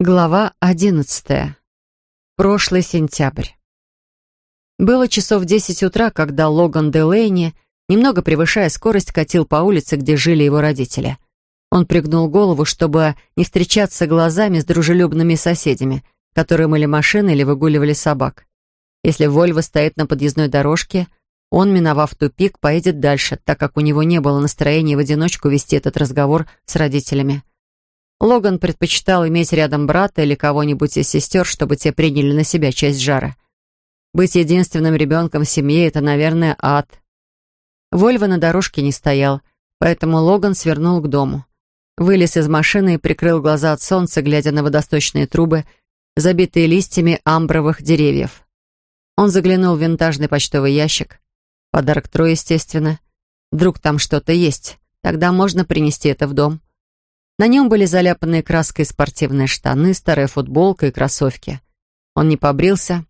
Глава одиннадцатая. Прошлый сентябрь. Было часов десять утра, когда Логан Делейни, немного превышая скорость, катил по улице, где жили его родители. Он пригнул голову, чтобы не встречаться глазами с дружелюбными соседями, которые мыли машины или выгуливали собак. Если Вольво стоит на подъездной дорожке, он, миновав тупик, поедет дальше, так как у него не было настроения в одиночку вести этот разговор с родителями. Логан предпочитал иметь рядом брата или кого-нибудь из сестер, чтобы те приняли на себя часть жара. Быть единственным ребенком в семье — это, наверное, ад. Вольво на дорожке не стоял, поэтому Логан свернул к дому. Вылез из машины и прикрыл глаза от солнца, глядя на водосточные трубы, забитые листьями амбровых деревьев. Он заглянул в винтажный почтовый ящик. Подарок Трое, естественно. Вдруг там что-то есть, тогда можно принести это в дом. На нем были заляпанные краской спортивные штаны, старая футболка и кроссовки. Он не побрился,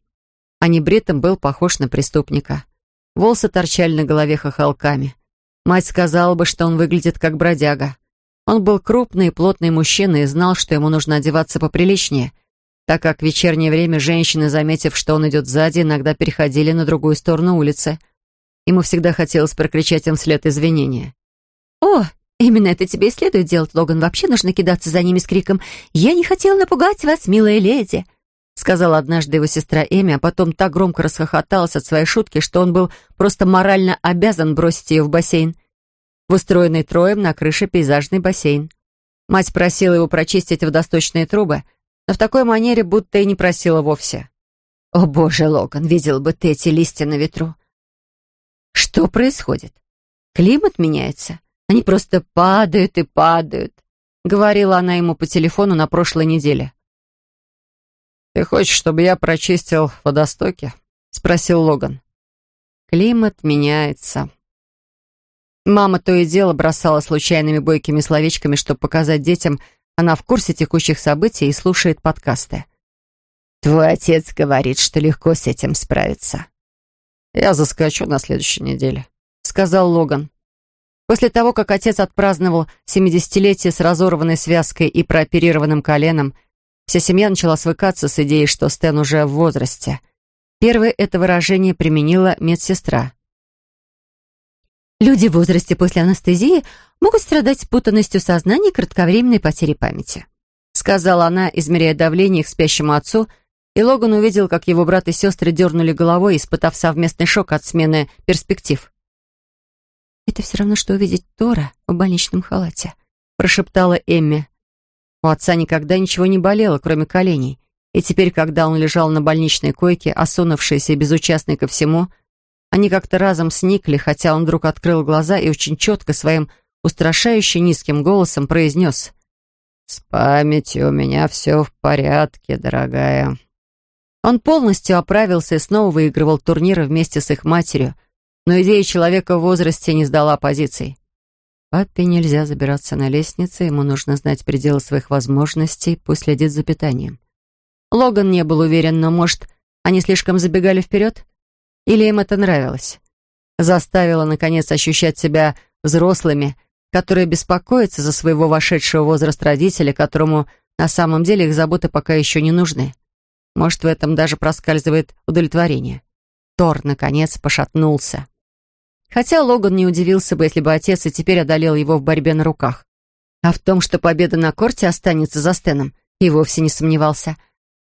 а небритым был похож на преступника. Волосы торчали на голове хохолками. Мать сказала бы, что он выглядит как бродяга. Он был крупный и плотный мужчина и знал, что ему нужно одеваться поприличнее, так как в вечернее время женщины, заметив, что он идет сзади, иногда переходили на другую сторону улицы. Ему всегда хотелось прокричать им вслед извинения. «О, «Именно это тебе и следует делать, Логан. Вообще нужно кидаться за ними с криком «Я не хотел напугать вас, милая леди!» Сказала однажды его сестра Эми, а потом так громко расхохоталась от своей шутки, что он был просто морально обязан бросить ее в бассейн. В устроенный троем на крыше пейзажный бассейн. Мать просила его прочистить водосточные трубы, но в такой манере будто и не просила вовсе. «О боже, Логан, видел бы ты эти листья на ветру!» «Что происходит? Климат меняется?» Они просто падают и падают», — говорила она ему по телефону на прошлой неделе. «Ты хочешь, чтобы я прочистил водостоки?» — спросил Логан. «Климат меняется». Мама то и дело бросала случайными бойкими словечками, чтобы показать детям, она в курсе текущих событий и слушает подкасты. «Твой отец говорит, что легко с этим справиться». «Я заскочу на следующей неделе», — сказал Логан. После того, как отец отпраздновал 70-летие с разорванной связкой и прооперированным коленом, вся семья начала свыкаться с идеей, что Стэн уже в возрасте. Первое это выражение применила медсестра. Люди в возрасте после анестезии могут страдать спутанностью сознания и кратковременной потерей памяти. Сказала она, измеряя давление их спящему отцу, и Логан увидел, как его брат и сестры дернули головой, испытав совместный шок от смены перспектив. «Это все равно, что увидеть Тора в больничном халате», — прошептала Эмми. У отца никогда ничего не болело, кроме коленей. И теперь, когда он лежал на больничной койке, осунувшийся и безучастный ко всему, они как-то разом сникли, хотя он вдруг открыл глаза и очень четко своим устрашающе низким голосом произнес «С памятью у меня все в порядке, дорогая». Он полностью оправился и снова выигрывал турниры вместе с их матерью, но идея человека в возрасте не сдала позиций. Папе нельзя забираться на лестнице, ему нужно знать пределы своих возможностей, пусть следит за питанием. Логан не был уверен, но, может, они слишком забегали вперед? Или им это нравилось? Заставило, наконец, ощущать себя взрослыми, которые беспокоятся за своего вошедшего в возраст родителя, которому на самом деле их заботы пока еще не нужны. Может, в этом даже проскальзывает удовлетворение. Тор, наконец, пошатнулся. Хотя Логан не удивился бы, если бы отец и теперь одолел его в борьбе на руках. А в том, что победа на корте останется за Стеном, и вовсе не сомневался.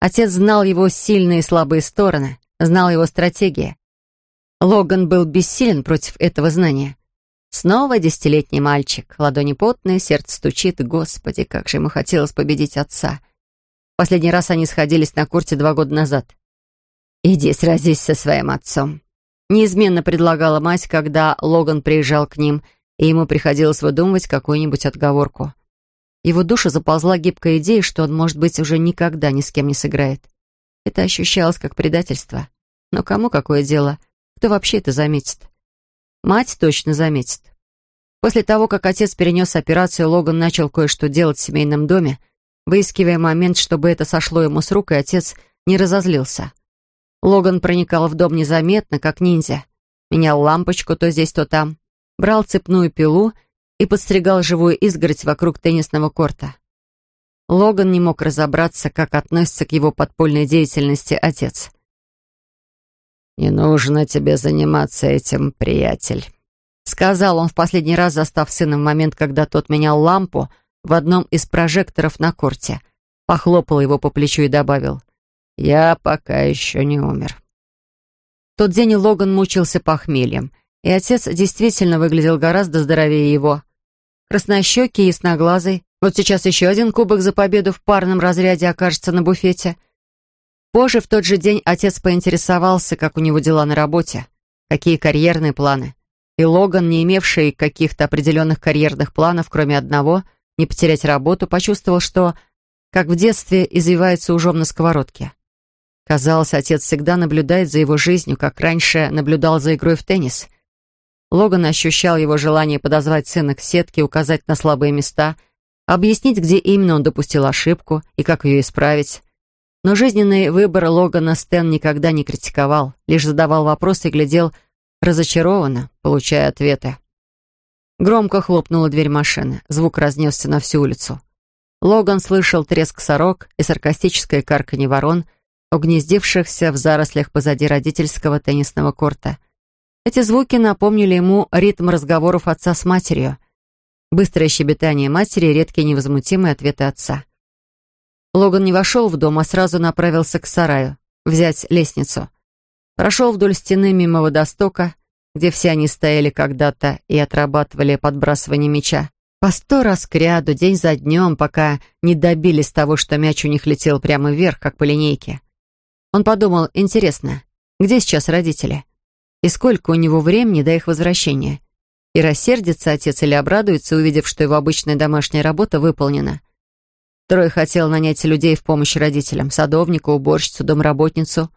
Отец знал его сильные и слабые стороны, знал его стратегии. Логан был бессилен против этого знания. Снова десятилетний мальчик, ладони потные, сердце стучит. Господи, как же ему хотелось победить отца. Последний раз они сходились на корте два года назад. «Иди сразись со своим отцом», неизменно предлагала мать, когда Логан приезжал к ним, и ему приходилось выдумывать какую-нибудь отговорку. Его душу заползла гибкая идея, что он, может быть, уже никогда ни с кем не сыграет. Это ощущалось как предательство. Но кому какое дело? Кто вообще это заметит? Мать точно заметит. После того, как отец перенес операцию, Логан начал кое-что делать в семейном доме, выискивая момент, чтобы это сошло ему с рук, и отец не разозлился. Логан проникал в дом незаметно, как ниндзя. Менял лампочку то здесь, то там. Брал цепную пилу и подстригал живую изгородь вокруг теннисного корта. Логан не мог разобраться, как относится к его подпольной деятельности отец. «Не нужно тебе заниматься этим, приятель», — сказал он в последний раз, застав сына в момент, когда тот менял лампу в одном из прожекторов на корте. Похлопал его по плечу и добавил, «Я пока еще не умер». Тот день Логан мучился похмельем, и отец действительно выглядел гораздо здоровее его. Краснощекий, ясноглазый. Вот сейчас еще один кубок за победу в парном разряде окажется на буфете. Позже в тот же день отец поинтересовался, как у него дела на работе, какие карьерные планы. И Логан, не имевший каких-то определенных карьерных планов, кроме одного, не потерять работу, почувствовал, что, как в детстве, извивается ужом на сковородке. Казалось, отец всегда наблюдает за его жизнью, как раньше наблюдал за игрой в теннис. Логан ощущал его желание подозвать сына к сетке, указать на слабые места, объяснить, где именно он допустил ошибку и как ее исправить. Но жизненный выбор Логана Стэн никогда не критиковал, лишь задавал вопросы и глядел разочарованно, получая ответы. Громко хлопнула дверь машины. Звук разнесся на всю улицу. Логан слышал треск сорок и саркастическое карканье ворон, угнездившихся в зарослях позади родительского теннисного корта. Эти звуки напомнили ему ритм разговоров отца с матерью. Быстрое щебетание матери и редкие невозмутимые ответы отца. Логан не вошел в дом, а сразу направился к сараю, взять лестницу. Прошел вдоль стены мимо водостока, где все они стояли когда-то и отрабатывали подбрасывание мяча. По сто раз к ряду, день за днем, пока не добились того, что мяч у них летел прямо вверх, как по линейке. Он подумал, интересно, где сейчас родители? И сколько у него времени до их возвращения? И рассердится отец или обрадуется, увидев, что его обычная домашняя работа выполнена. Трой хотел нанять людей в помощь родителям, садовника, уборщицу, домработницу.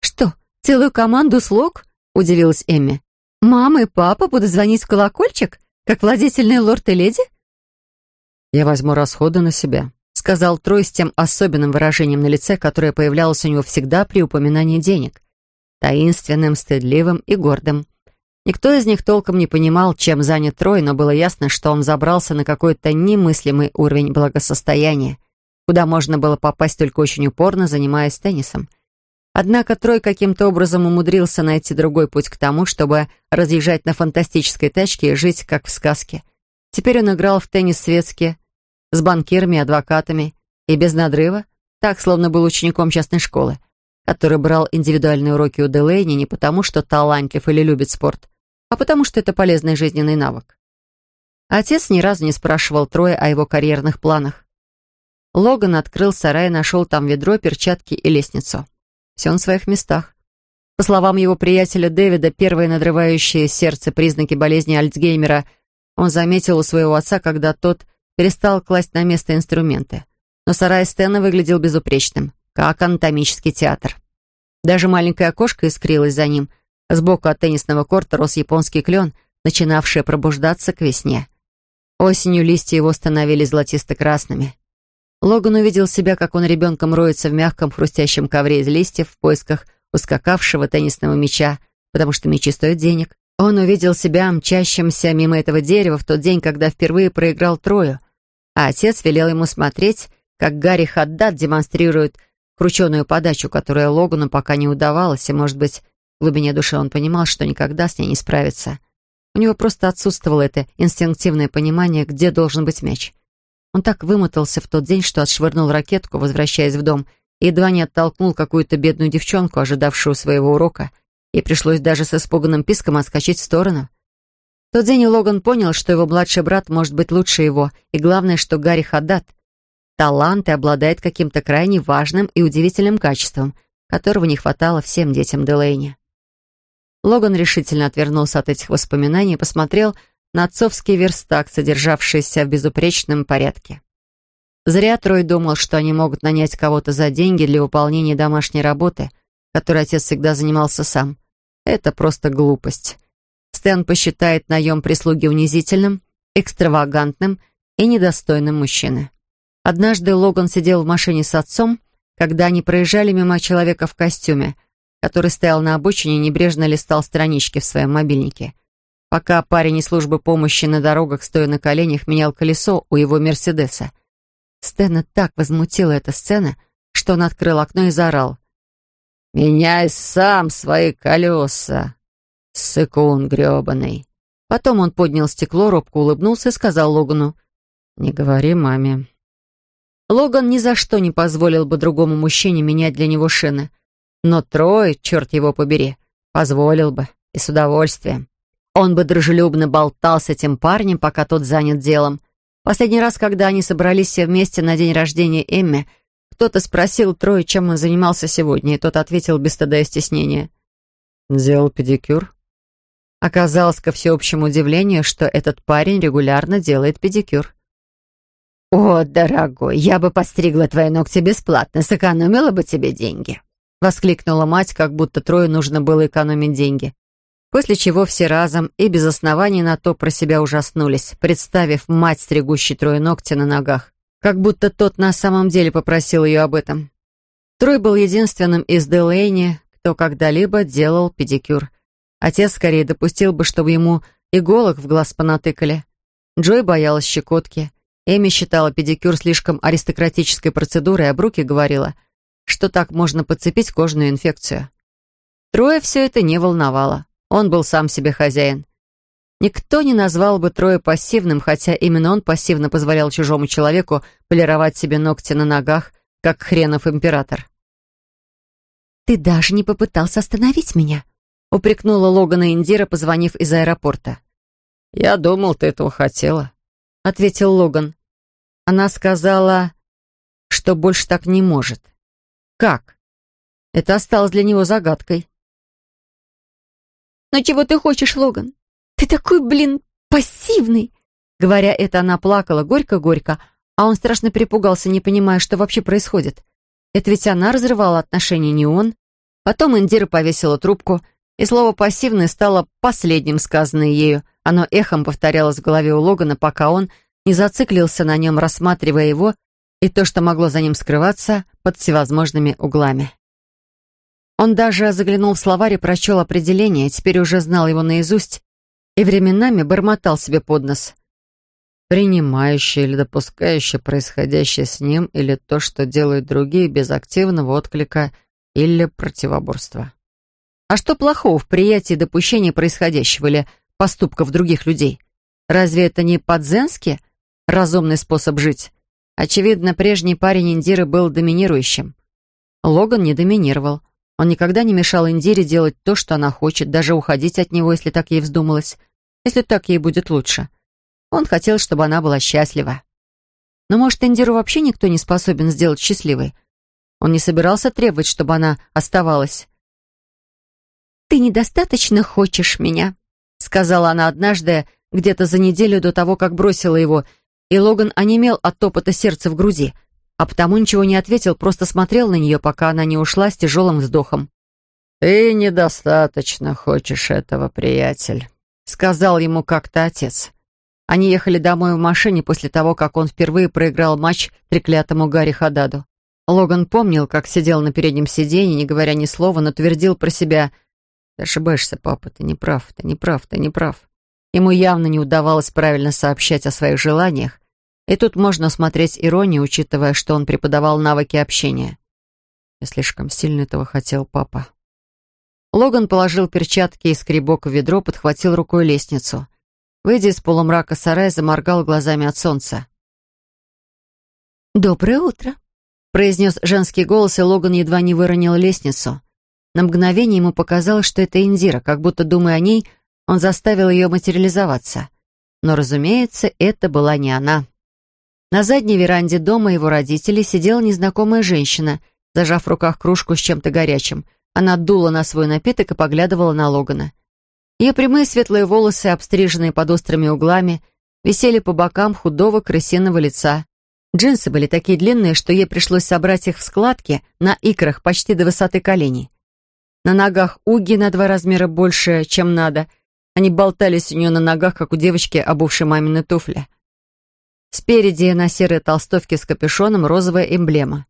«Что, целую команду слуг?» — удивилась Эмми. «Мама и папа будут звонить в колокольчик, как владетельные лорд и леди?» «Я возьму расходы на себя», — сказал Трой с тем особенным выражением на лице, которое появлялось у него всегда при упоминании денег. Таинственным, стыдливым и гордым. Никто из них толком не понимал, чем занят Трой, но было ясно, что он забрался на какой-то немыслимый уровень благосостояния, куда можно было попасть только очень упорно, занимаясь теннисом. Однако Трой каким-то образом умудрился найти другой путь к тому, чтобы разъезжать на фантастической тачке и жить, как в сказке. Теперь он играл в теннис светски, с банкирами, адвокатами и без надрыва, так, словно был учеником частной школы, который брал индивидуальные уроки у Делейни не потому, что талантлив или любит спорт, а потому что это полезный жизненный навык. Отец ни разу не спрашивал Троя о его карьерных планах. Логан открыл сарай и нашел там ведро, перчатки и лестницу. Все на своих местах. По словам его приятеля Дэвида, первые надрывающие сердце признаки болезни Альцгеймера он заметил у своего отца, когда тот перестал класть на место инструменты. Но сарай Стэна выглядел безупречным, как анатомический театр. Даже маленькое окошко искрилось за ним. Сбоку от теннисного корта рос японский клен, начинавший пробуждаться к весне. Осенью листья его становились золотисто-красными. Логан увидел себя, как он ребенком роется в мягком хрустящем ковре из листьев в поисках ускакавшего теннисного мяча, потому что мячи стоят денег. Он увидел себя мчащимся мимо этого дерева в тот день, когда впервые проиграл Трою, а отец велел ему смотреть, как Гарри Хаддад демонстрирует крученую подачу, которая Логану пока не удавалась, и, может быть, в глубине души он понимал, что никогда с ней не справится. У него просто отсутствовало это инстинктивное понимание, где должен быть мяч. Он так вымотался в тот день, что отшвырнул ракетку, возвращаясь в дом, и едва не оттолкнул какую-то бедную девчонку, ожидавшую своего урока, и пришлось даже с испуганным писком отскочить в сторону. В тот день Логан понял, что его младший брат может быть лучше его, и главное, что Гарри Хаддат — талант и обладает каким-то крайне важным и удивительным качеством, которого не хватало всем детям Делейни. Логан решительно отвернулся от этих воспоминаний и посмотрел на отцовский верстак, содержавшийся в безупречном порядке. Зря Трой думал, что они могут нанять кого-то за деньги для выполнения домашней работы, которой отец всегда занимался сам. Это просто глупость. Стэн посчитает наем прислуги унизительным, экстравагантным и недостойным мужчины. Однажды Логан сидел в машине с отцом, когда они проезжали мимо человека в костюме, который стоял на обочине и небрежно листал странички в своем мобильнике пока парень из службы помощи на дорогах, стоя на коленях, менял колесо у его «Мерседеса». Стэна так возмутила эта сцена, что он открыл окно и заорал. «Меняй сам свои колеса, сыкун гребаный!» Потом он поднял стекло, робко улыбнулся и сказал Логану. «Не говори маме». Логан ни за что не позволил бы другому мужчине менять для него шины. Но Трой, черт его побери, позволил бы, и с удовольствием. Он бы дружелюбно болтал с этим парнем, пока тот занят делом. Последний раз, когда они собрались все вместе на день рождения Эмми, кто-то спросил Троя, чем он занимался сегодня, и тот ответил без стыда и стеснения. «Делал педикюр». Оказалось, ко всеобщему удивлению, что этот парень регулярно делает педикюр. «О, дорогой, я бы постригла твои ногти бесплатно, сэкономила бы тебе деньги», — воскликнула мать, как будто Трою нужно было экономить деньги. После чего все разом и без оснований на то про себя ужаснулись, представив мать, стригущей Трою ногти на ногах, как будто тот на самом деле попросил ее об этом. Трой был единственным из Делейни, кто когда-либо делал педикюр. Отец скорее допустил бы, чтобы ему иголок в глаз понатыкали. Джой боялась щекотки — Эми считала педикюр слишком аристократической процедурой, а Бруки говорила, что так можно подцепить кожную инфекцию. Трое все это не волновало. Он был сам себе хозяин. Никто не назвал бы Троя пассивным, хотя именно он пассивно позволял чужому человеку полировать себе ногти на ногах, как хренов император. «Ты даже не попытался остановить меня», — упрекнула Логана Индира, позвонив из аэропорта. «Я думал, ты этого хотела», — ответил Логан. Она сказала, что больше так не может. Как? Это осталось для него загадкой. «Но чего ты хочешь, Логан? Ты такой, блин, пассивный!» Говоря это, она плакала горько-горько, а он страшно перепугался, не понимая, что вообще происходит. Это ведь она разрывала отношения, не он. Потом Индира повесила трубку, и слово «пассивный» стало последним сказанное ею. Оно эхом повторялось в голове у Логана, пока он не зациклился на нем, рассматривая его и то, что могло за ним скрываться под всевозможными углами. Он даже заглянул в словарь и прочел определение, теперь уже знал его наизусть и временами бормотал себе под нос. Принимающее или допускающее происходящее с ним или то, что делают другие без активного отклика или противоборства. А что плохого в приятии допущения происходящего или поступков других людей? Разве это не по-дзенски разумный способ жить. Очевидно, прежний парень Индиры был доминирующим. Логан не доминировал. Он никогда не мешал Индире делать то, что она хочет, даже уходить от него, если так ей вздумалось, если так ей будет лучше. Он хотел, чтобы она была счастлива. Но, может, Индиру вообще никто не способен сделать счастливой? Он не собирался требовать, чтобы она оставалась. «Ты недостаточно хочешь меня», — сказала она однажды, где-то за неделю до того, как бросила его, и Логан онемел от топота сердца в груди, а потому ничего не ответил, просто смотрел на нее, пока она не ушла с тяжелым вздохом. «Ты недостаточно хочешь этого, приятель», — сказал ему как-то отец. Они ехали домой в машине после того, как он впервые проиграл матч треклятому Гарри Хададу. Логан помнил, как сидел на переднем сиденье, не говоря ни слова, но твердил про себя «Ты ошибаешься, папа, ты не прав, ты не прав, ты не прав». Ему явно не удавалось правильно сообщать о своих желаниях, и тут можно смотреть иронию, учитывая, что он преподавал навыки общения. Я слишком сильно этого хотел, папа. Логан положил перчатки и скребок в ведро, подхватил рукой лестницу. Выйдя из полумрака сарая, заморгал глазами от солнца. «Доброе утро», — произнес женский голос, и Логан едва не выронил лестницу. На мгновение ему показалось, что это Индира, как будто, думая о ней, он заставил ее материализоваться. Но, разумеется, это была не она. На задней веранде дома его родителей сидела незнакомая женщина, зажав в руках кружку с чем-то горячим. Она дула на свой напиток и поглядывала на Логана. Ее прямые светлые волосы, обстриженные под острыми углами, висели по бокам худого крысиного лица. Джинсы были такие длинные, что ей пришлось собрать их в складки на икрах почти до высоты коленей. На ногах уги на два размера больше, чем надо. Они болтались у нее на ногах, как у девочки, обувшей мамины туфли. Спереди на серой толстовке с капюшоном розовая эмблема.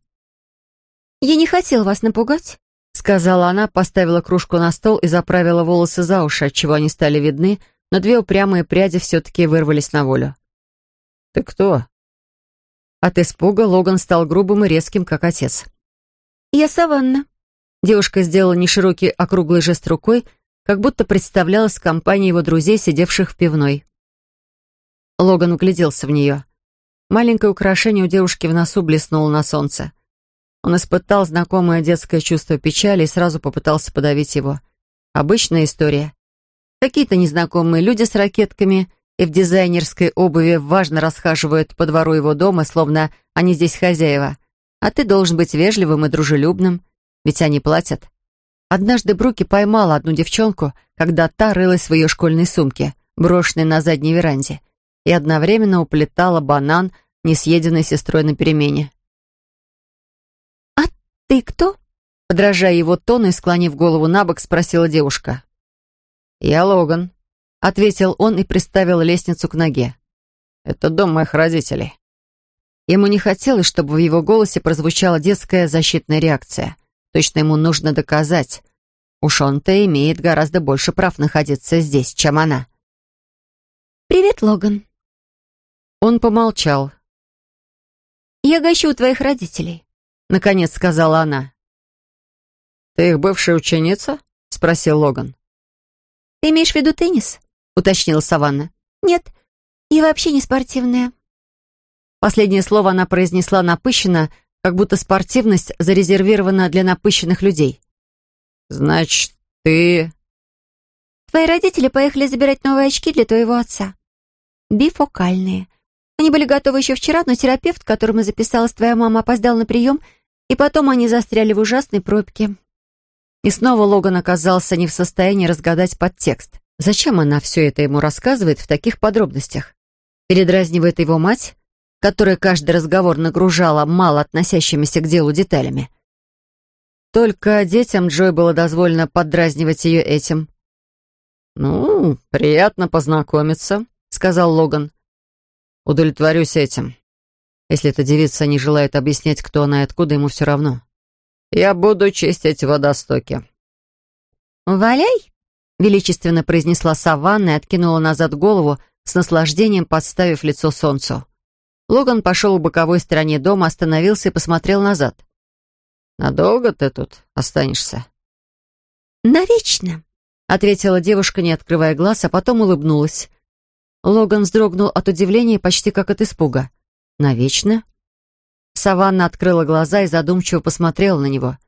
«Я не хотел вас напугать», — сказала она, поставила кружку на стол и заправила волосы за уши, отчего они стали видны, но две упрямые пряди все-таки вырвались на волю. «Ты кто?» От испуга Логан стал грубым и резким, как отец. «Я Саванна». Девушка сделала неширокий округлый жест рукой, как будто представлялась компанией его друзей, сидевших в пивной. Логан угляделся в нее. Маленькое украшение у девушки в носу блеснуло на солнце. Он испытал знакомое детское чувство печали и сразу попытался подавить его. Обычная история. Какие-то незнакомые люди с ракетками и в дизайнерской обуви важно расхаживают по двору его дома, словно они здесь хозяева. А ты должен быть вежливым и дружелюбным, ведь они платят. Однажды Бруки поймала одну девчонку, когда та рылась в ее школьной сумке, брошенной на задней веранде, и одновременно уплетала банан, не съеденный сестрой на перемене. «Ты кто?» Подражая его тону и склонив голову на бок, спросила девушка. «Я Логан», — ответил он и приставил лестницу к ноге. «Это дом моих родителей». Ему не хотелось, чтобы в его голосе прозвучала детская защитная реакция. Точно ему нужно доказать. Уж он-то имеет гораздо больше прав находиться здесь, чем она. «Привет, Логан». Он помолчал. «Я гощу у твоих родителей наконец сказала она. «Ты их бывшая ученица?» — спросил Логан. «Ты имеешь в виду теннис?» — уточнила Саванна. «Нет, я вообще не спортивная». Последнее слово она произнесла напыщенно, как будто спортивность зарезервирована для напыщенных людей. «Значит, ты...» «Твои родители поехали забирать новые очки для твоего отца. Бифокальные. Они были готовы еще вчера, но терапевт, к которому записалась твоя мама, опоздал на прием — и потом они застряли в ужасной пробке. И снова Логан оказался не в состоянии разгадать подтекст. Зачем она все это ему рассказывает в таких подробностях? Передразнивает его мать, которая каждый разговор нагружала мало относящимися к делу деталями. Только детям Джой было дозволено поддразнивать ее этим. «Ну, приятно познакомиться», — сказал Логан. «Удовлетворюсь этим. Если эта девица не желает объяснять, кто она и откуда, ему все равно. Я буду чистить водостоки. «Валяй!» — величественно произнесла Саванна и откинула назад голову, с наслаждением подставив лицо солнцу. Логан пошел к боковой стороне дома, остановился и посмотрел назад. «Надолго ты тут останешься?» «Навечно», — ответила девушка, не открывая глаз, а потом улыбнулась. Логан вздрогнул от удивления почти как от испуга. Навечно? Саванна открыла глаза и задумчиво посмотрела на него.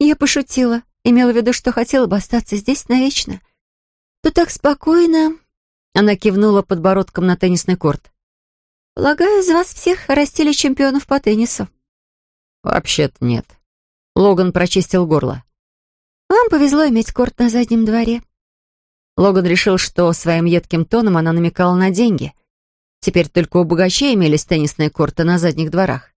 Я пошутила. Имела в виду, что хотела бы остаться здесь навечно. Тут так спокойно. Она кивнула подбородком на теннисный корт. Полагаю, из вас всех растили чемпионов по теннису. Вообще-то нет. Логан прочистил горло. Вам повезло иметь корт на заднем дворе. Логан решил, что своим едким тоном она намекала на деньги. Теперь только у богачей имелись теннисные корты на задних дворах.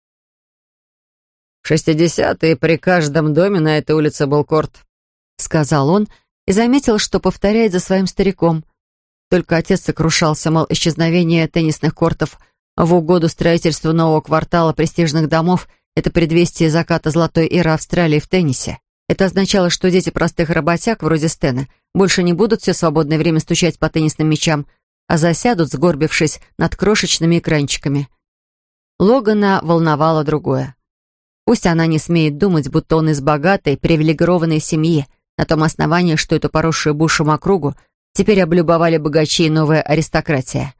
«В шестидесятые при каждом доме на этой улице был корт», — сказал он и заметил, что повторяет за своим стариком. Только отец сокрушался, мол, исчезновение теннисных кортов в угоду строительству нового квартала престижных домов — это предвестие заката золотой эры Австралии в теннисе. Это означало, что дети простых работяг, вроде Стена, больше не будут все свободное время стучать по теннисным мячам — а засядут, сгорбившись над крошечными экранчиками. Логана волновало другое. Пусть она не смеет думать, будто он из богатой, привилегированной семьи, на том основании, что эту поросшую бушем округу теперь облюбовали богачи и новая аристократия.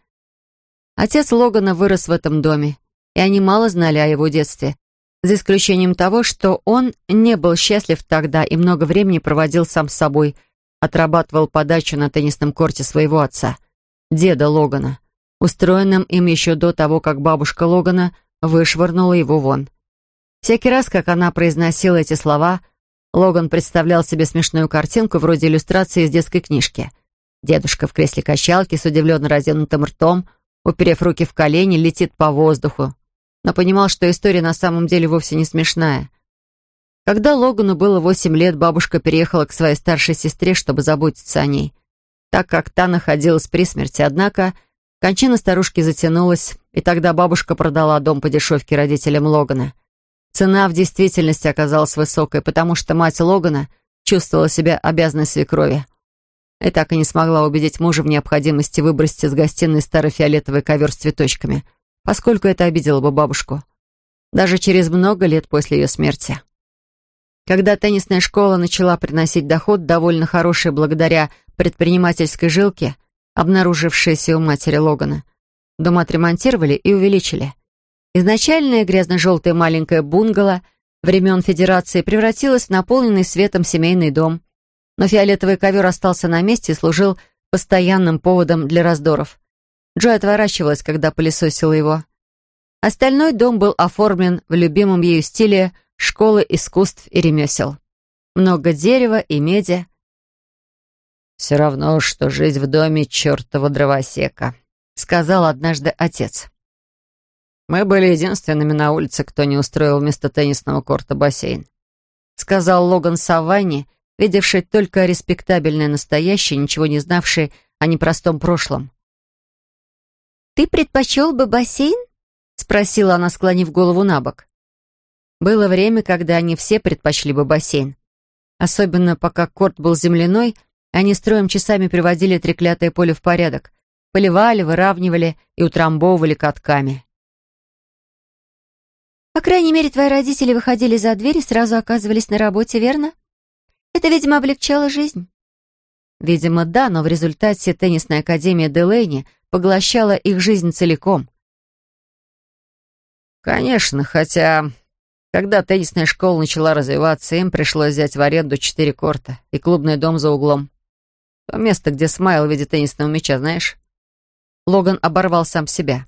Отец Логана вырос в этом доме, и они мало знали о его детстве, за исключением того, что он не был счастлив тогда и много времени проводил сам с собой, отрабатывал подачу на теннисном корте своего отца — деда Логана, устроенным им еще до того, как бабушка Логана вышвырнула его вон. Всякий раз, как она произносила эти слова, Логан представлял себе смешную картинку вроде иллюстрации из детской книжки. Дедушка в кресле качалки с удивленно разинутым ртом, уперев руки в колени, летит по воздуху. Но понимал, что история на самом деле вовсе не смешная. Когда Логану было восемь лет, бабушка переехала к своей старшей сестре, чтобы заботиться о ней так как та находилась при смерти. Однако кончина старушки затянулась, и тогда бабушка продала дом по дешевке родителям Логана. Цена в действительности оказалась высокой, потому что мать Логана чувствовала себя обязанной свекрови. И так и не смогла убедить мужа в необходимости выбросить из гостиной старый фиолетовый ковер с цветочками, поскольку это обидело бы бабушку. Даже через много лет после ее смерти. Когда теннисная школа начала приносить доход, довольно хороший благодаря предпринимательской жилке, обнаружившейся у матери Логана, дом отремонтировали и увеличили. Изначальное грязно-желтое маленькое бунгало времен Федерации превратилось в наполненный светом семейный дом, но фиолетовый ковер остался на месте и служил постоянным поводом для раздоров. Джой отворачивалась, когда пылесосила его. Остальной дом был оформлен в любимом ею стиле школы искусств и ремесел. Много дерева и меди. «Все равно, что жить в доме чертова дровосека», — сказал однажды отец. «Мы были единственными на улице, кто не устроил вместо теннисного корта бассейн», — сказал Логан Саванни, видевший только респектабельное настоящее, ничего не знавший о непростом прошлом. «Ты предпочел бы бассейн?» — спросила она, склонив голову на бок. Было время, когда они все предпочли бы бассейн. Особенно пока корт был земляной, они строем часами приводили треклятое поле в порядок. Поливали, выравнивали и утрамбовывали катками. «По крайней мере, твои родители выходили за дверь и сразу оказывались на работе, верно? Это, видимо, облегчало жизнь». Видимо, да, но в результате теннисная академия Делейни поглощала их жизнь целиком. Конечно, хотя когда теннисная школа начала развиваться, им пришлось взять в аренду четыре корта и клубный дом за углом. То место, где смайл в виде теннисного мяча, знаешь? Логан оборвал сам себя.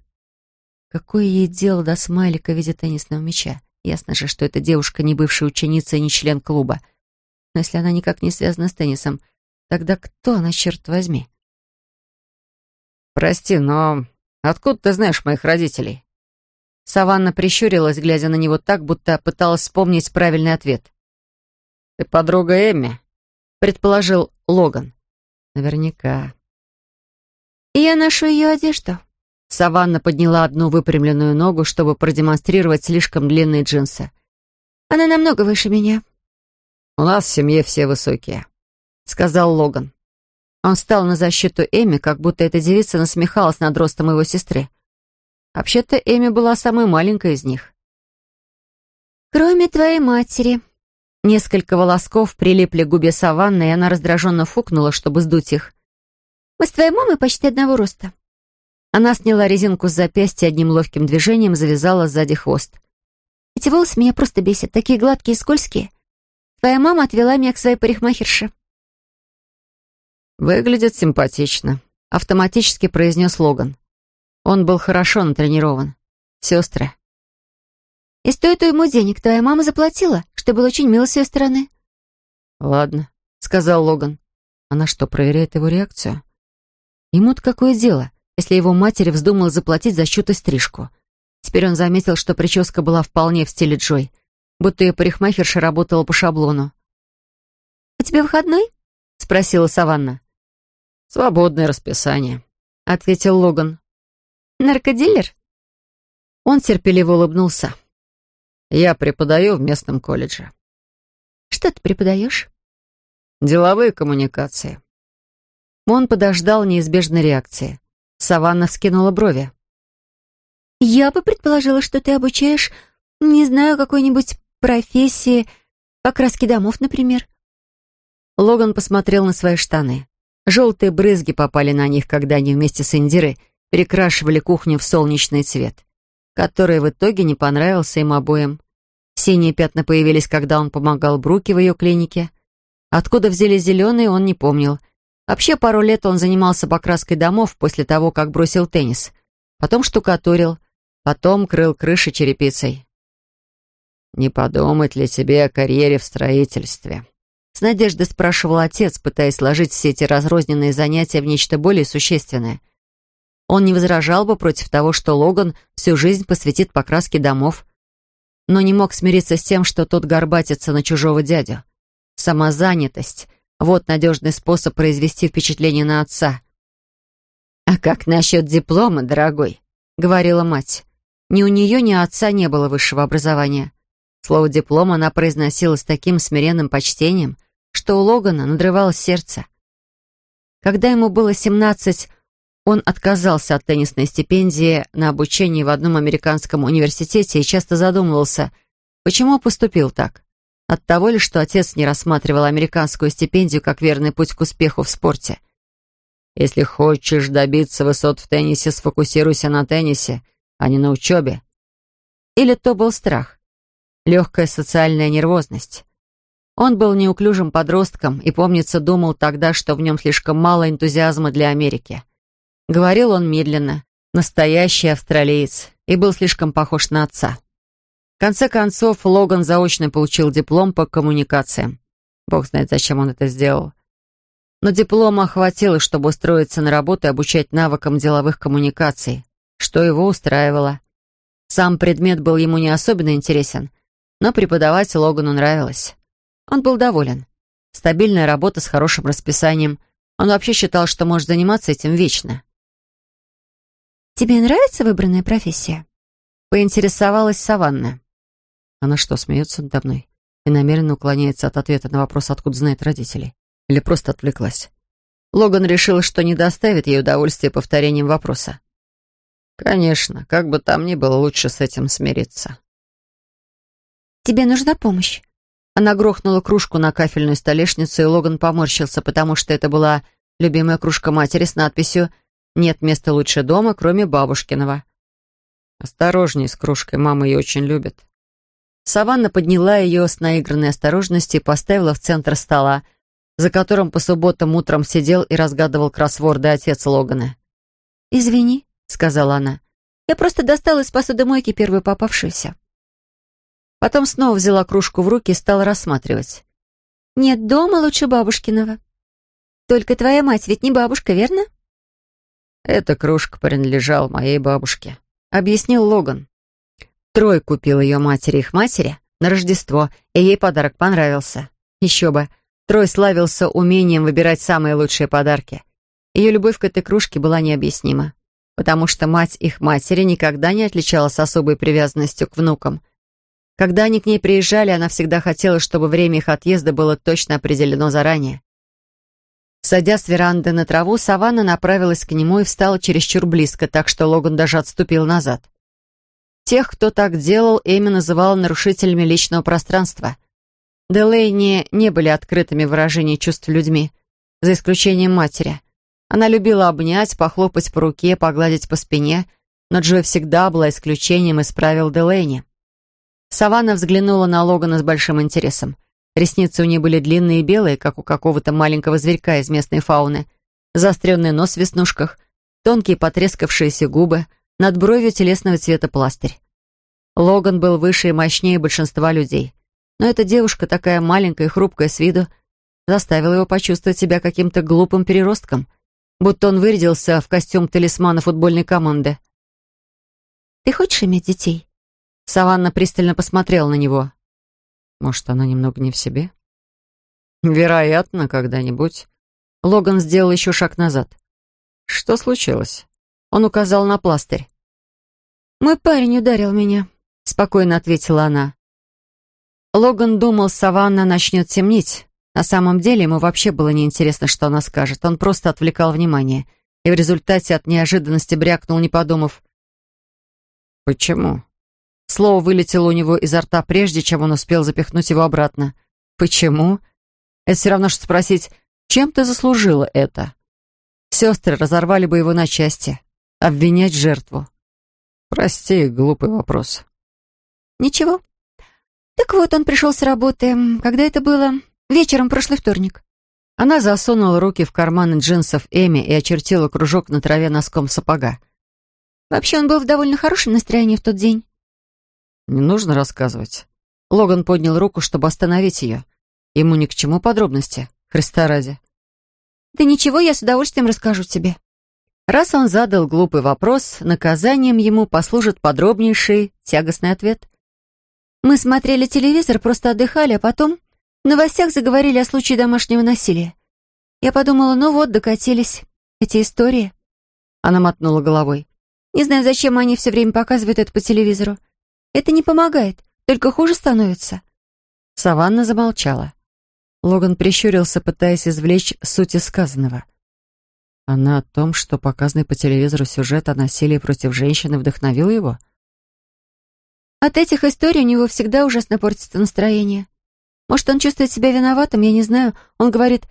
Какое ей дело до смайлика в виде теннисного мяча? Ясно же, что эта девушка не бывшая ученица и не член клуба. Но если она никак не связана с теннисом, тогда кто она, черт возьми? «Прости, но откуда ты знаешь моих родителей?» Саванна прищурилась, глядя на него так, будто пыталась вспомнить правильный ответ. «Ты подруга Эмми?» — предположил Логан. «Наверняка». «Я ношу ее одежду». Саванна подняла одну выпрямленную ногу, чтобы продемонстрировать слишком длинные джинсы. «Она намного выше меня». «У нас в семье все высокие», — сказал Логан. Он встал на защиту Эми, как будто эта девица насмехалась над ростом его сестры. Вообще-то Эми была самой маленькой из них. «Кроме твоей матери». Несколько волосков прилипли к губе Саванны, и она раздраженно фукнула, чтобы сдуть их. «Мы с твоей мамой почти одного роста». Она сняла резинку с запястья одним ловким движением, завязала сзади хвост. «Эти волосы меня просто бесят, такие гладкие и скользкие. Твоя мама отвела меня к своей парикмахерше». «Выглядит симпатично», — автоматически произнес Логан. Он был хорошо натренирован. Сестры. «И стоит ему денег, твоя мама заплатила, что было очень мило с ее стороны». «Ладно», — сказал Логан. Она что, проверяет его реакцию? Ему-то какое дело, если его матери вздумала заплатить за счет и стрижку? Теперь он заметил, что прическа была вполне в стиле Джой, будто ее парикмахерша работала по шаблону. «У тебя выходной?» — спросила Саванна. «Свободное расписание», — ответил Логан. Наркодилер?» Он терпеливо улыбнулся. «Я преподаю в местном колледже». «Что ты преподаешь?» «Деловые коммуникации». Он подождал неизбежной реакции. Саванна вскинула брови. «Я бы предположила, что ты обучаешь, не знаю, какой-нибудь профессии, покраски домов, например». Логан посмотрел на свои штаны. Желтые брызги попали на них, когда они вместе с Индирой перекрашивали кухню в солнечный цвет, который в итоге не понравился им обоим. Синие пятна появились, когда он помогал Бруке в ее клинике. Откуда взяли зеленые, он не помнил. Вообще, пару лет он занимался покраской домов после того, как бросил теннис. Потом штукатурил, потом крыл крыши черепицей. «Не подумать ли тебе о карьере в строительстве?» С надеждой спрашивал отец, пытаясь сложить все эти разрозненные занятия в нечто более существенное — он не возражал бы против того, что Логан всю жизнь посвятит покраске домов, но не мог смириться с тем, что тот горбатится на чужого дядю. Самозанятость — вот надежный способ произвести впечатление на отца. «А как насчет диплома, дорогой?» — говорила мать. Ни у нее, ни у отца не было высшего образования. Слово «диплом» она произносила с таким смиренным почтением, что у Логана надрывалось сердце. Когда ему было семнадцать, Он отказался от теннисной стипендии на обучение в одном американском университете и часто задумывался, почему поступил так. От того ли, что отец не рассматривал американскую стипендию как верный путь к успеху в спорте. «Если хочешь добиться высот в теннисе, сфокусируйся на теннисе, а не на учебе». Или то был страх, легкая социальная нервозность. Он был неуклюжим подростком и, помнится, думал тогда, что в нем слишком мало энтузиазма для Америки. Говорил он медленно, настоящий австралиец, и был слишком похож на отца. В конце концов, Логан заочно получил диплом по коммуникациям. Бог знает, зачем он это сделал. Но диплома хватило, чтобы устроиться на работу и обучать навыкам деловых коммуникаций, что его устраивало. Сам предмет был ему не особенно интересен, но преподавать Логану нравилось. Он был доволен. Стабильная работа с хорошим расписанием. Он вообще считал, что может заниматься этим вечно. «Тебе нравится выбранная профессия?» Поинтересовалась Саванна. Она что, смеется надо мной? И намеренно уклоняется от ответа на вопрос, откуда знает родителей? Или просто отвлеклась? Логан решил, что не доставит ей удовольствия повторением вопроса. «Конечно, как бы там ни было, лучше с этим смириться». «Тебе нужна помощь?» Она грохнула кружку на кафельную столешницу, и Логан поморщился, потому что это была любимая кружка матери с надписью нет места лучше дома, кроме бабушкиного. Осторожней с кружкой, мама ее очень любит. Саванна подняла ее с наигранной осторожностью и поставила в центр стола, за которым по субботам утром сидел и разгадывал кроссворды отец Логана. «Извини», — сказала она, — «я просто достала из посудомойки первую попавшуюся». Потом снова взяла кружку в руки и стала рассматривать. «Нет дома лучше бабушкиного. Только твоя мать ведь не бабушка, верно?» «Эта кружка принадлежала моей бабушке», — объяснил Логан. Трой купил ее матери их матери на Рождество, и ей подарок понравился. Еще бы, Трой славился умением выбирать самые лучшие подарки. Ее любовь к этой кружке была необъяснима, потому что мать их матери никогда не отличалась особой привязанностью к внукам. Когда они к ней приезжали, она всегда хотела, чтобы время их отъезда было точно определено заранее. Садя с веранды на траву, Саванна направилась к нему и встала чересчур близко, так что Логан даже отступил назад. Тех, кто так делал, Эми называла нарушителями личного пространства. Делейни не были открытыми в выражении чувств людьми, за исключением матери. Она любила обнять, похлопать по руке, погладить по спине, но Джой всегда была исключением из правил Делейни. Саванна взглянула на Логана с большим интересом. Ресницы у нее были длинные и белые, как у какого-то маленького зверька из местной фауны. Заостренный нос в веснушках, тонкие потрескавшиеся губы, над бровью телесного цвета пластырь. Логан был выше и мощнее большинства людей. Но эта девушка, такая маленькая и хрупкая с виду, заставила его почувствовать себя каким-то глупым переростком, будто он вырядился в костюм талисмана футбольной команды. «Ты хочешь иметь детей?» Саванна пристально посмотрела на него. Может, она немного не в себе? Вероятно, когда-нибудь. Логан сделал еще шаг назад. Что случилось? Он указал на пластырь. «Мой парень ударил меня», — спокойно ответила она. Логан думал, Саванна начнет темнеть. На самом деле ему вообще было неинтересно, что она скажет. Он просто отвлекал внимание. И в результате от неожиданности брякнул, не подумав. «Почему?» Слово вылетело у него изо рта, прежде чем он успел запихнуть его обратно. «Почему?» Это все равно, что спросить, чем ты заслужила это? Сестры разорвали бы его на части. Обвинять жертву. Прости, глупый вопрос. Ничего. Так вот, он пришел с работы. Когда это было? Вечером, прошлый вторник. Она засунула руки в карманы джинсов Эми и очертила кружок на траве носком сапога. Вообще, он был в довольно хорошем настроении в тот день. «Не нужно рассказывать». Логан поднял руку, чтобы остановить ее. Ему ни к чему подробности, Христа ради. «Да ничего, я с удовольствием расскажу тебе». Раз он задал глупый вопрос, наказанием ему послужит подробнейший, тягостный ответ. «Мы смотрели телевизор, просто отдыхали, а потом в новостях заговорили о случае домашнего насилия. Я подумала, ну вот, докатились. Эти истории». Она мотнула головой. «Не знаю, зачем они все время показывают это по телевизору. Это не помогает, только хуже становится». Саванна замолчала. Логан прищурился, пытаясь извлечь сути сказанного. Она о том, что показанный по телевизору сюжет о насилии против женщины вдохновил его? От этих историй у него всегда ужасно портится настроение. Может, он чувствует себя виноватым, я не знаю. Он говорит,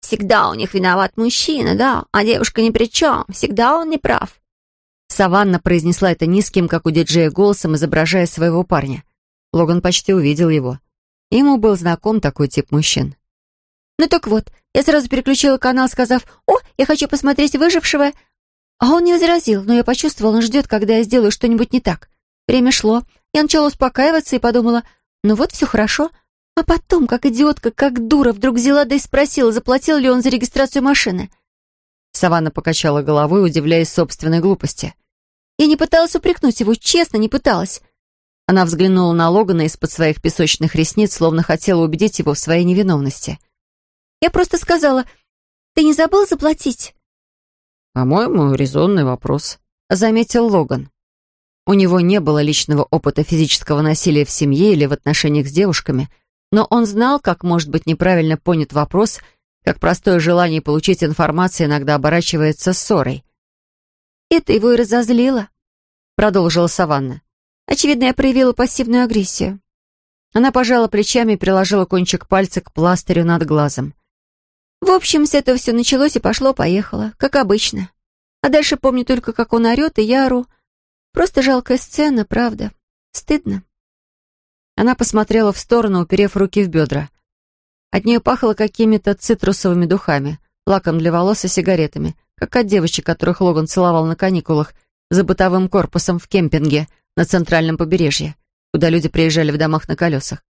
«Всегда у них виноват мужчина, да, а девушка ни при чем, всегда он не прав». Саванна произнесла это низким, как у диджея, голосом, изображая своего парня. Логан почти увидел его. Ему был знаком такой тип мужчин. Ну так вот, я сразу переключила канал, сказав, «О, я хочу посмотреть «Выжившего», а он не возразил, но я почувствовала, он ждет, когда я сделаю что-нибудь не так. Время шло, я начала успокаиваться и подумала, ну вот, все хорошо. А потом, как идиотка, как дура, вдруг взяла да и спросила, заплатил ли он за регистрацию машины. Саванна покачала головой, удивляясь собственной глупости. Я не пыталась упрекнуть его, честно, не пыталась. Она взглянула на Логана из-под своих песочных ресниц, словно хотела убедить его в своей невиновности. Я просто сказала, ты не забыл заплатить? По-моему, резонный вопрос, заметил Логан. У него не было личного опыта физического насилия в семье или в отношениях с девушками, но он знал, как может быть неправильно понят вопрос, как простое желание получить информацию иногда оборачивается ссорой. «Это его и разозлило», — продолжила Саванна. «Очевидно, я проявила пассивную агрессию». Она пожала плечами и приложила кончик пальца к пластырю над глазом. В общем, с этого все началось и пошло-поехало, как обычно. А дальше помню только, как он орет, и я ору. Просто жалкая сцена, правда. Стыдно. Она посмотрела в сторону, уперев руки в бедра. От нее пахло какими-то цитрусовыми духами, лаком для волос и сигаретами, как от девочек, которых Логан целовал на каникулах за бытовым корпусом в кемпинге на центральном побережье, куда люди приезжали в домах на колесах.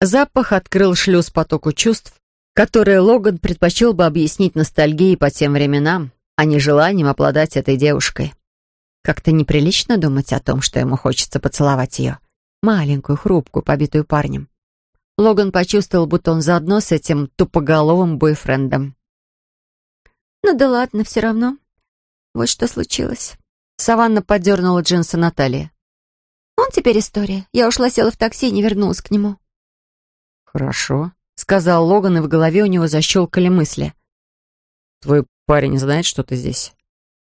Запах открыл шлюз потоку чувств, которые Логан предпочел бы объяснить ностальгией по тем временам, а не желанием обладать этой девушкой. Как-то неприлично думать о том, что ему хочется поцеловать ее. Маленькую, хрупкую, побитую парнем. Логан почувствовал, будто он заодно с этим тупоголовым бойфрендом. «Ну да ладно, все равно. Вот что случилось». Саванна поддернула джинсы Натальи. «Он теперь история. Я ушла, села в такси и не вернулась к нему». «Хорошо», сказал Логан, и в голове у него защелкали мысли. «Твой парень знает, что ты здесь?»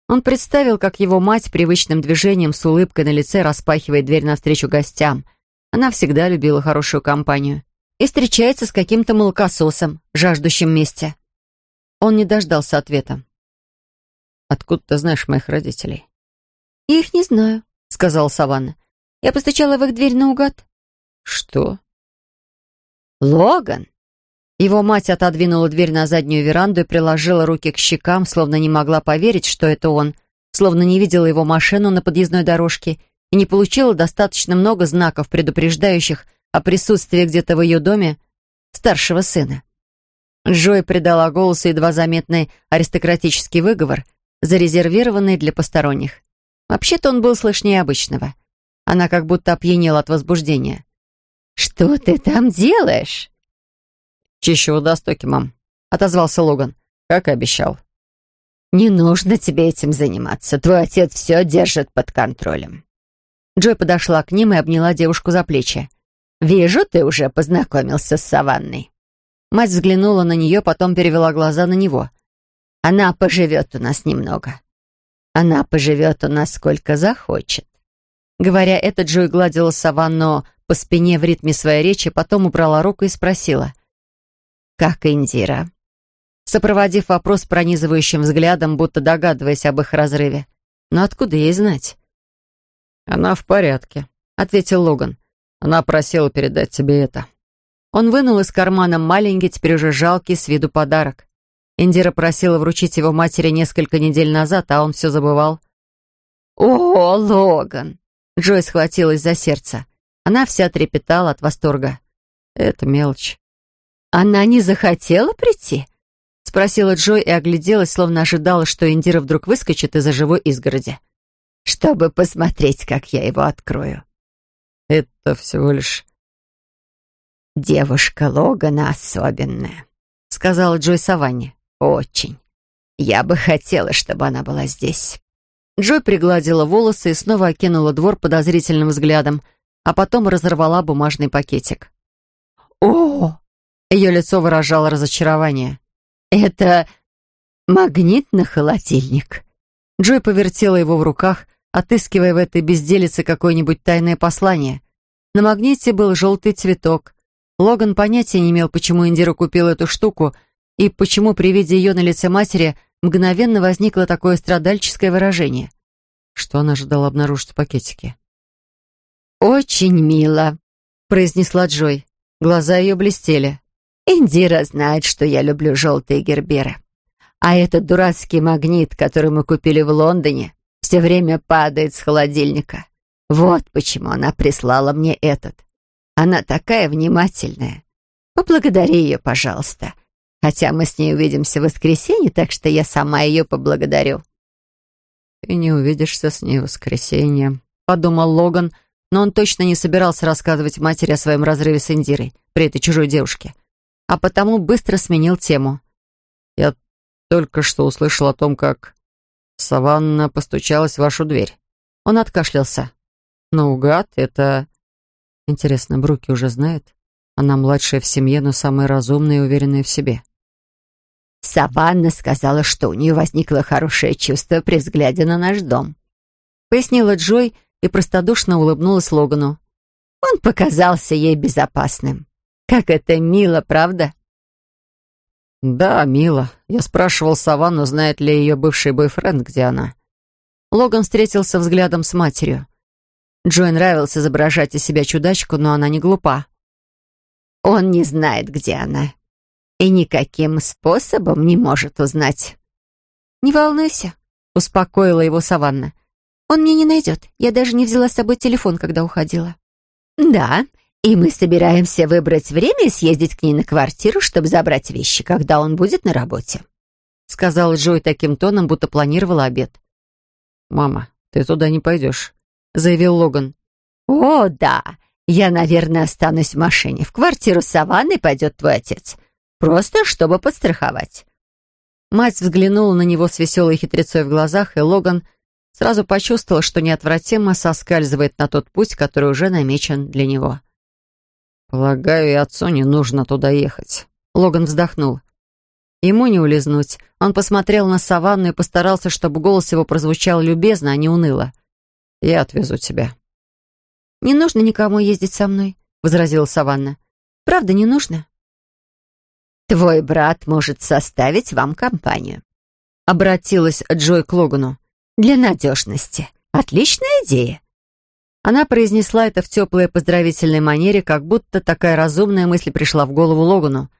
Он представил, как его мать привычным движением с улыбкой на лице распахивает дверь навстречу гостям. Она всегда любила хорошую компанию. И встречается с каким-то молокососом, жаждущим мести. Он не дождался ответа. «Откуда ты знаешь моих родителей?» «Я их не знаю», — сказала Саванна. «Я постучала в их дверь наугад». «Что?» «Логан!» Его мать отодвинула дверь на заднюю веранду и приложила руки к щекам, словно не могла поверить, что это он, словно не видела его машину на подъездной дорожке и не получила достаточно много знаков, предупреждающих о присутствии где-то в ее доме старшего сына. Джой придала голосу едва заметный аристократический выговор, зарезервированный для посторонних. Вообще-то он был слышнее обычного. Она как будто опьянела от возбуждения. «Что ты там делаешь?» «Чищу водостоки, мам», — отозвался Логан, как и обещал. «Не нужно тебе этим заниматься. Твой отец все держит под контролем». Джой подошла к ним и обняла девушку за плечи. «Вижу, ты уже познакомился с Саванной». Мать взглянула на нее, потом перевела глаза на него. «Она поживет у нас немного. Она поживет у нас сколько захочет». Говоря это, Джой гладила Саванну по спине в ритме своей речи, потом убрала руку и спросила. «Как Индира?» Сопроводив вопрос пронизывающим взглядом, будто догадываясь об их разрыве. «Но откуда ей знать?» «Она в порядке», — ответил Логан. «Она просила передать тебе это». Он вынул из кармана маленький, теперь уже жалкий с виду подарок. Индира просила вручить его матери несколько недель назад, а он все забывал. «О, Логан!» Джой схватилась за сердце. Она вся трепетала от восторга. «Это мелочь». «Она не захотела прийти?» — спросила Джой и огляделась, словно ожидала, что Индира вдруг выскочит из-за живой изгороди. «Чтобы посмотреть, как я его открою». «Это всего лишь...» «Девушка Логана особенная», — сказала Джой Саванне. «Очень. Я бы хотела, чтобы она была здесь». Джой пригладила волосы и снова окинула двор подозрительным взглядом, а потом разорвала бумажный пакетик. «О!» Ее лицо выражало разочарование. «Это «Магнит на холодильник». Джой повертела его в руках, отыскивая в этой безделице какое-нибудь тайное послание. На магните был желтый цветок. Логан понятия не имел, почему Индира купил эту штуку и почему при виде ее на лице матери мгновенно возникло такое страдальческое выражение. Что она ожидала обнаружить в пакетике? «Очень мило», — произнесла Джой. Глаза ее блестели. «Индира знает, что я люблю желтые герберы. А этот дурацкий магнит, который мы купили в Лондоне, все время падает с холодильника. Вот почему она прислала мне этот. Она такая внимательная. Поблагодари ее, пожалуйста. Хотя мы с ней увидимся в воскресенье, так что я сама ее поблагодарю». «Ты не увидишься с ней в воскресенье», — подумал Логан, но он точно не собирался рассказывать матери о своем разрыве с Индирой при этой чужой девушке, а потому быстро сменил тему. «Я только что услышал о том, как Саванна постучалась в вашу дверь». Он откашлялся. «Наугад, это...» Интересно, Бруки уже знает? Она младшая в семье, но самая разумная и уверенная в себе. «Саванна сказала, что у нее возникло хорошее чувство при взгляде на наш дом», пояснила Джой и простодушно улыбнулась Логану. «Он показался ей безопасным. Как это мило, правда?» «Да, мило. Я спрашивал Саванну, знает ли ее бывший бойфренд, где она». Логан встретился взглядом с матерью. Джой нравилось изображать из себя чудачку, но она не глупа. «Он не знает, где она, и никаким способом не может узнать». «Не волнуйся», — успокоила его Саванна. «Он мне не найдет. Я даже не взяла с собой телефон, когда уходила». «Да, и мы собираемся выбрать время и съездить к ней на квартиру, чтобы забрать вещи, когда он будет на работе», — сказала Джой таким тоном, будто планировала обед. «Мама, ты туда не пойдешь», — заявил Логан. «О, да. Я, наверное, останусь в машине. В квартиру Саванны пойдет твой отец. Просто чтобы подстраховать». Мать взглянула на него с веселой хитрецой в глазах, и Логан сразу почувствовал, что неотвратимо соскальзывает на тот путь, который уже намечен для него. «Полагаю, и отцу не нужно туда ехать». Логан вздохнул. Ему не улизнуть. Он посмотрел на саванну и постарался, чтобы голос его прозвучал любезно, а не уныло. «Я отвезу тебя». «Не нужно никому ездить со мной», — возразила Саванна. «Правда, не нужно?» «Твой брат может составить вам компанию», — обратилась Джой к Логану. «Для надежности. Отличная идея». Она произнесла это в теплой поздравительной манере, как будто такая разумная мысль пришла в голову Логану.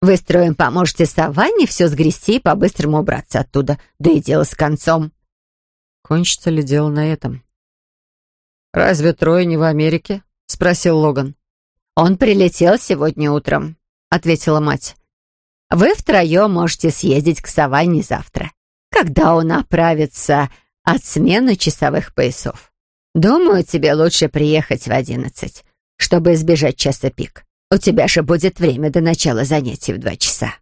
«Вы строим поможете Саванне все сгрести и по-быстрому убраться оттуда, да и дело с концом». Кончится ли дело на этом? «Разве Трой не в Америке?» — спросил Логан. «Он прилетел сегодня утром», — ответила мать. «Вы втроем можете съездить к Саванне завтра, когда он оправится от смены часовых поясов. Думаю, тебе лучше приехать в одиннадцать, чтобы избежать часа пик. У тебя же будет время до начала занятий в два часа».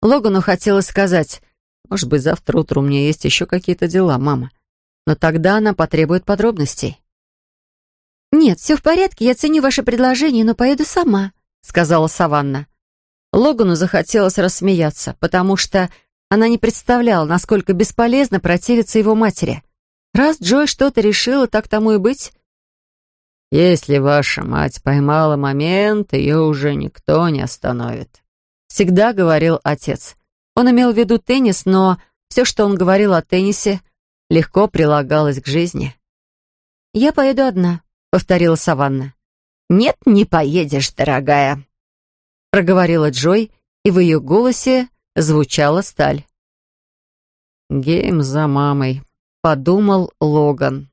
Логану хотелось сказать, «Может быть, завтра утром у меня есть еще какие-то дела, мама» но тогда она потребует подробностей. «Нет, все в порядке, я ценю ваше предложение, но поеду сама», — сказала Саванна. Логану захотелось рассмеяться, потому что она не представляла, насколько бесполезно противиться его матери. Раз Джой что-то решила, так тому и быть. «Если ваша мать поймала момент, ее уже никто не остановит», — всегда говорил отец. Он имел в виду теннис, но все, что он говорил о теннисе — легко прилагалась к жизни. «Я поеду одна», — повторила Саванна. «Нет, не поедешь, дорогая», — проговорила Джой, и в ее голосе звучала сталь. «Гейм за мамой», — подумал Логан.